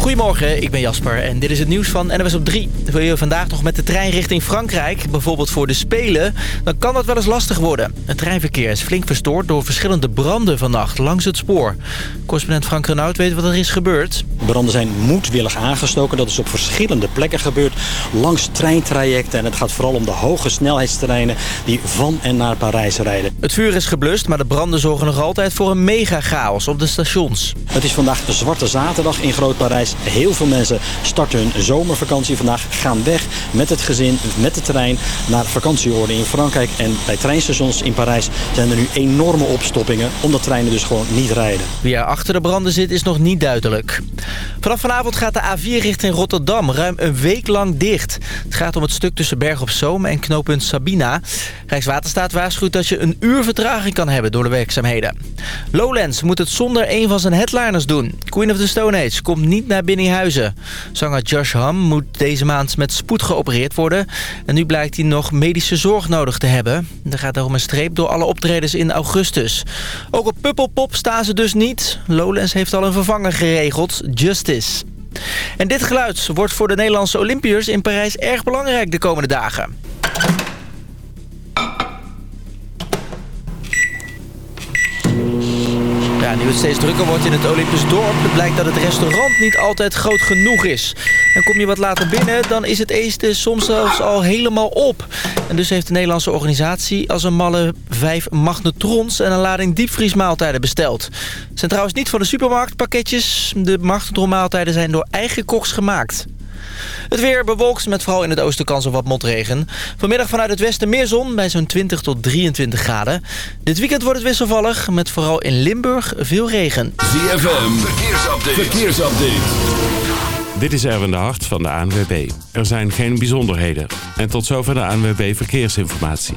Goedemorgen, ik ben Jasper en dit is het nieuws van NWS op 3. Wil je vandaag nog met de trein richting Frankrijk, bijvoorbeeld voor de Spelen... dan kan dat wel eens lastig worden. Het treinverkeer is flink verstoord door verschillende branden vannacht langs het spoor. Correspondent Frank Renaud weet wat er is gebeurd. Branden zijn moedwillig aangestoken. Dat is op verschillende plekken gebeurd. Langs treintrajecten en het gaat vooral om de hoge snelheidsterreinen... die van en naar Parijs rijden. Het vuur is geblust, maar de branden zorgen nog altijd voor een mega chaos op de stations. Het is vandaag de Zwarte Zaterdag in Groot-Parijs. Heel veel mensen starten hun zomervakantie vandaag, gaan weg met het gezin, met de trein naar vakantieoorden in Frankrijk. En bij treinstations in Parijs zijn er nu enorme opstoppingen, omdat treinen dus gewoon niet rijden. Wie er achter de branden zit is nog niet duidelijk. Vanaf vanavond gaat de A4 richting Rotterdam ruim een week lang dicht. Het gaat om het stuk tussen Berg op Zoom en knooppunt Sabina. Rijkswaterstaat waarschuwt dat je een uur vertraging kan hebben door de werkzaamheden. Lowlands moet het zonder een van zijn headliners doen. Queen of the Stone Age komt niet naar Binnenhuizen. Zanger Josh Ham moet deze maand met spoed geopereerd worden. En nu blijkt hij nog medische zorg nodig te hebben. Er gaat daarom een streep door alle optredens in augustus. Ook op Pukkelpop staan ze dus niet. Lowlands heeft al een vervanger geregeld, Justice. En dit geluid wordt voor de Nederlandse Olympiërs in Parijs erg belangrijk de komende dagen. Nu het steeds drukker wordt in het Olympisch dorp... blijkt dat het restaurant niet altijd groot genoeg is. En kom je wat later binnen, dan is het eten soms zelfs al helemaal op. En dus heeft de Nederlandse organisatie als een malle vijf magnetrons... en een lading diepvriesmaaltijden besteld. Zijn trouwens niet van de supermarktpakketjes. De magnetronmaaltijden zijn door eigen koks gemaakt. Het weer bewolkt met vooral in het oosten kans op wat motregen. Vanmiddag vanuit het westen meer zon bij zo'n 20 tot 23 graden. Dit weekend wordt het wisselvallig met vooral in Limburg veel regen. ZFM, verkeersupdate. verkeersupdate. Dit is Erwin de Hart van de ANWB. Er zijn geen bijzonderheden. En tot zover de ANWB Verkeersinformatie.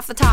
Off the top.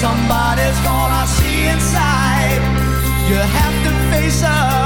somebody's gonna see inside. You have to face up.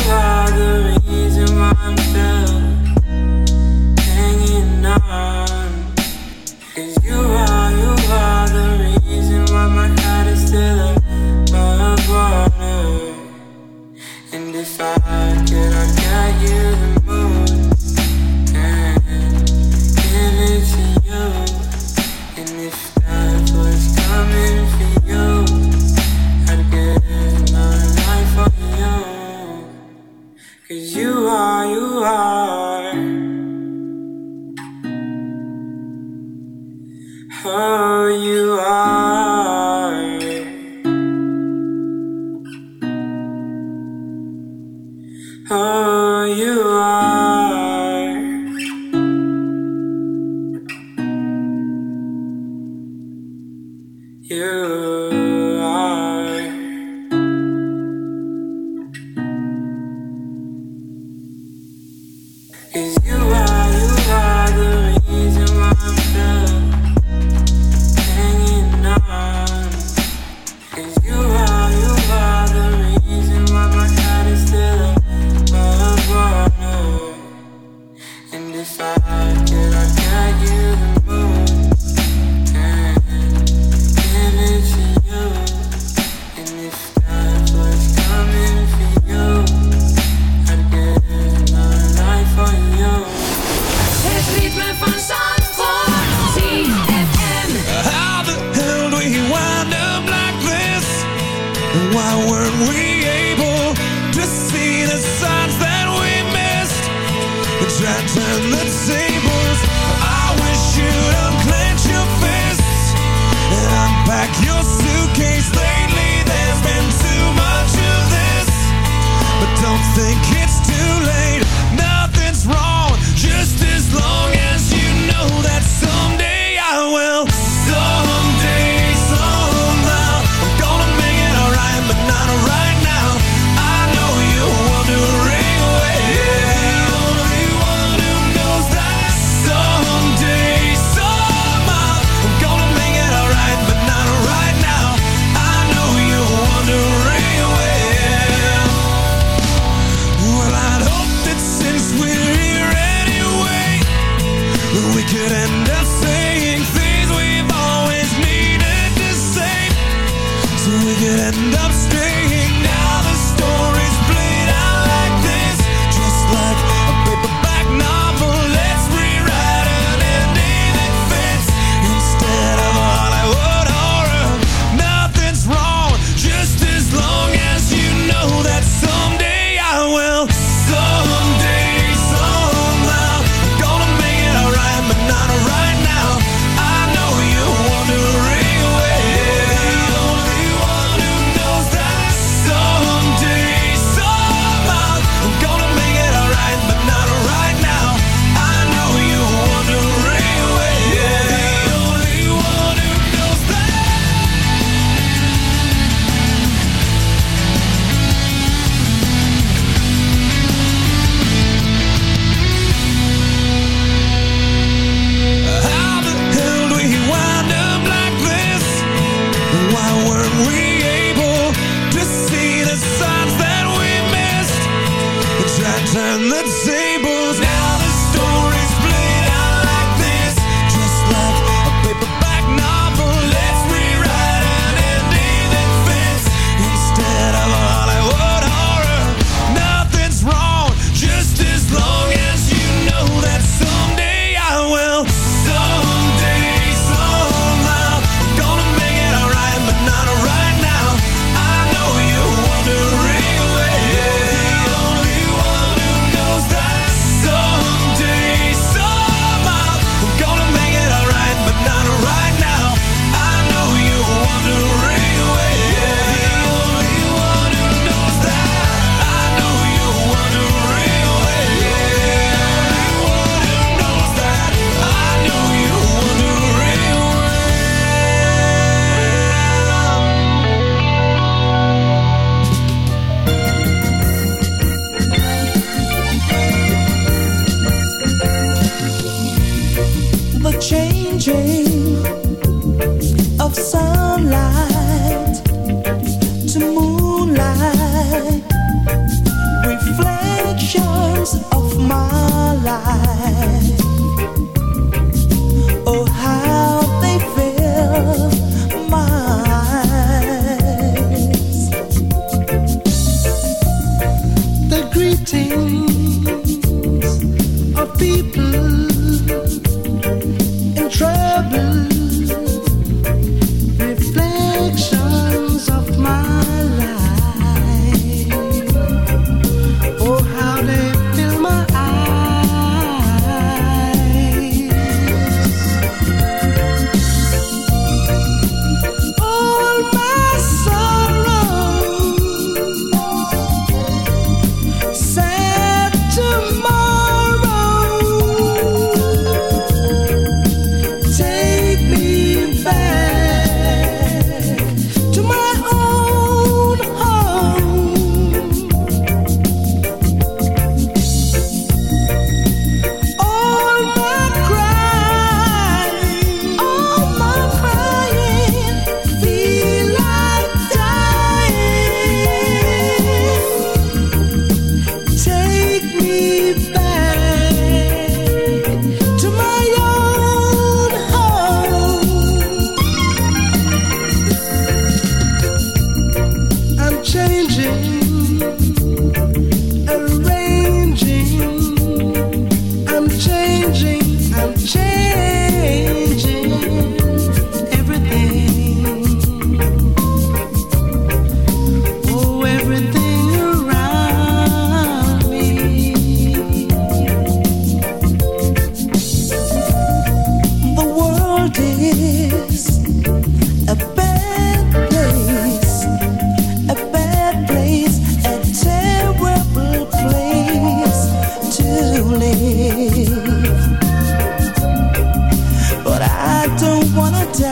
don't wanna die.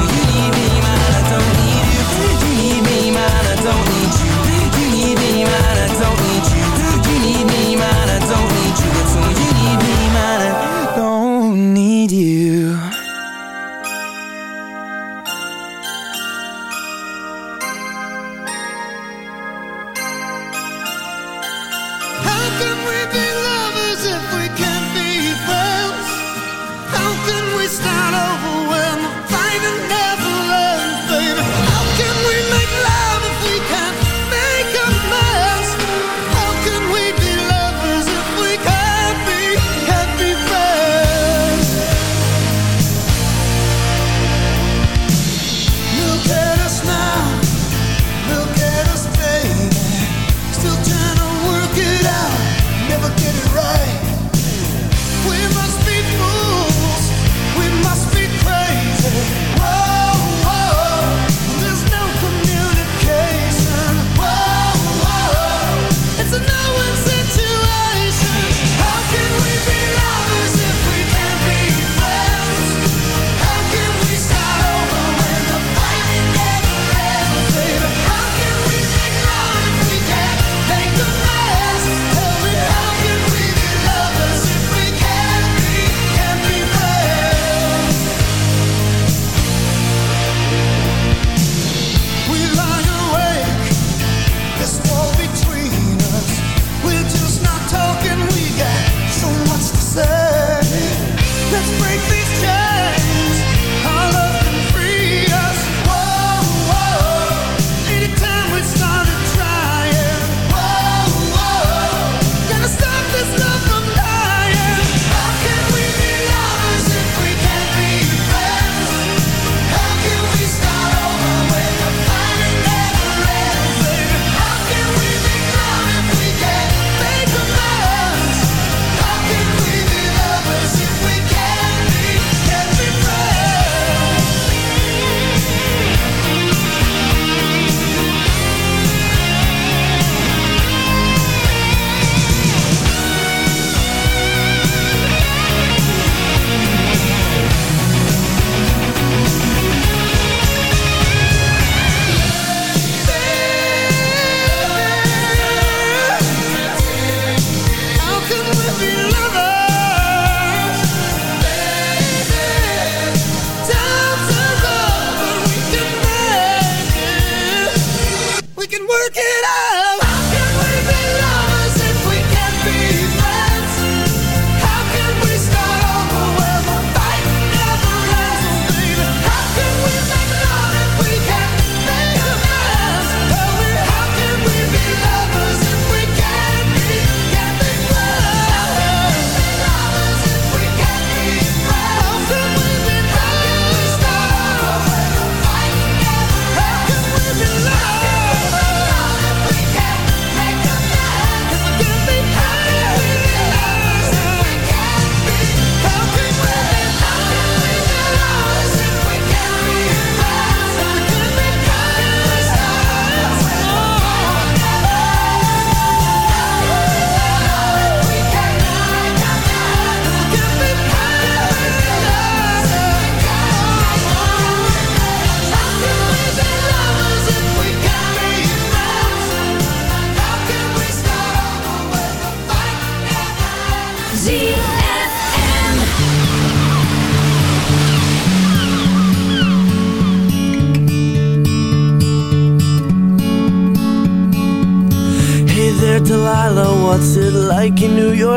need you